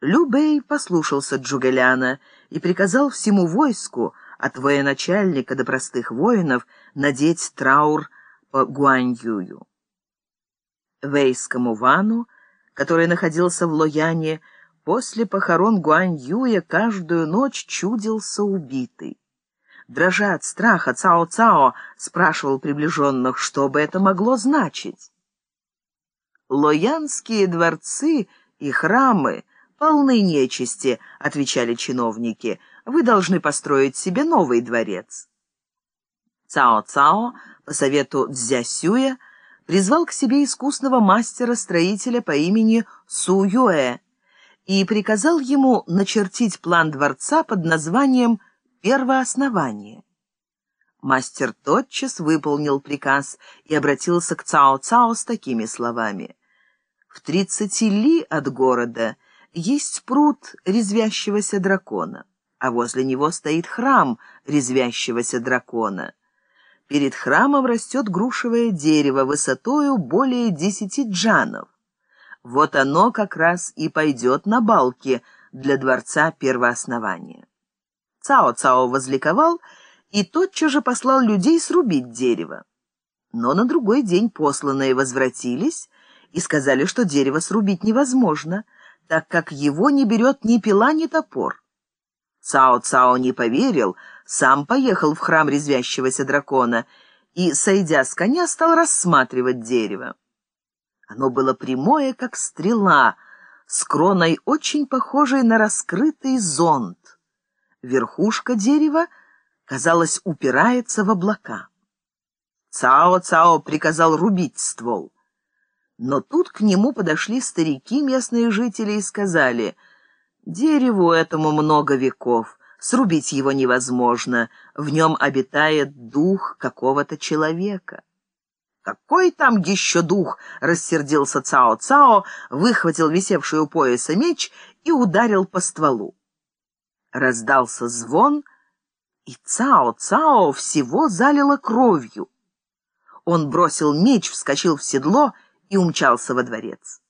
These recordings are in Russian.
Любей послушался Джугеляна и приказал всему войску, от военачальника до простых воинов, надеть траур по Гуаньюю. Вейскому Вану, который находился в Лояне, после похорон Гуаньюя каждую ночь чудился убитый. Дрожа от страха, Цао-Цао спрашивал приближенных, что бы это могло значить. «Лоянские дворцы и храмы полны нечисти», — отвечали чиновники. «Вы должны построить себе новый дворец». Цао-Цао по совету Цзясюя призвал к себе искусного мастера-строителя по имени Су Юэ и приказал ему начертить план дворца под названием «Первооснование». Мастер тотчас выполнил приказ и обратился к Цао-Цао с такими словами. «В тридцати ли от города есть пруд резвящегося дракона, а возле него стоит храм резвящегося дракона». Перед храмом растет грушевое дерево высотою более десяти джанов. Вот оно как раз и пойдет на балки для дворца первооснования. Цао-Цао возликовал и тотчас же послал людей срубить дерево. Но на другой день посланные возвратились и сказали, что дерево срубить невозможно, так как его не берет ни пила, ни топор. Цао-Цао не поверил, сам поехал в храм резвящегося дракона и, сойдя с коня, стал рассматривать дерево. Оно было прямое, как стрела, с кроной очень похожей на раскрытый зонт. Верхушка дерева, казалось, упирается в облака. Цао-Цао приказал рубить ствол. Но тут к нему подошли старики, местные жители, и сказали, «Дереву этому много веков». Срубить его невозможно, в нем обитает дух какого-то человека. «Какой там еще дух?» — рассердился Цао-Цао, выхватил висевший у пояса меч и ударил по стволу. Раздался звон, и Цао-Цао всего залило кровью. Он бросил меч, вскочил в седло и умчался во дворец.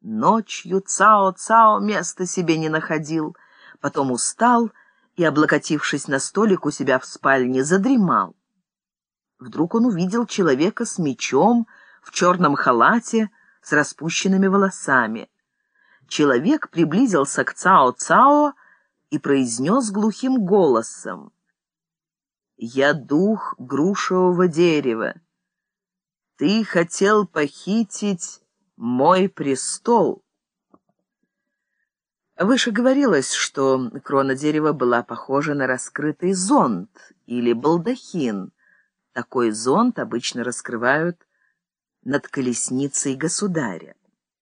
Ночью Цао-Цао места себе не находил — потом устал и, облокотившись на столик у себя в спальне, задремал. Вдруг он увидел человека с мечом, в черном халате, с распущенными волосами. Человек приблизился к Цао-Цао и произнес глухим голосом. «Я дух грушевого дерева. Ты хотел похитить мой престол». Выше говорилось, что крона дерева была похожа на раскрытый зонт или балдахин. Такой зонт обычно раскрывают над колесницей государя.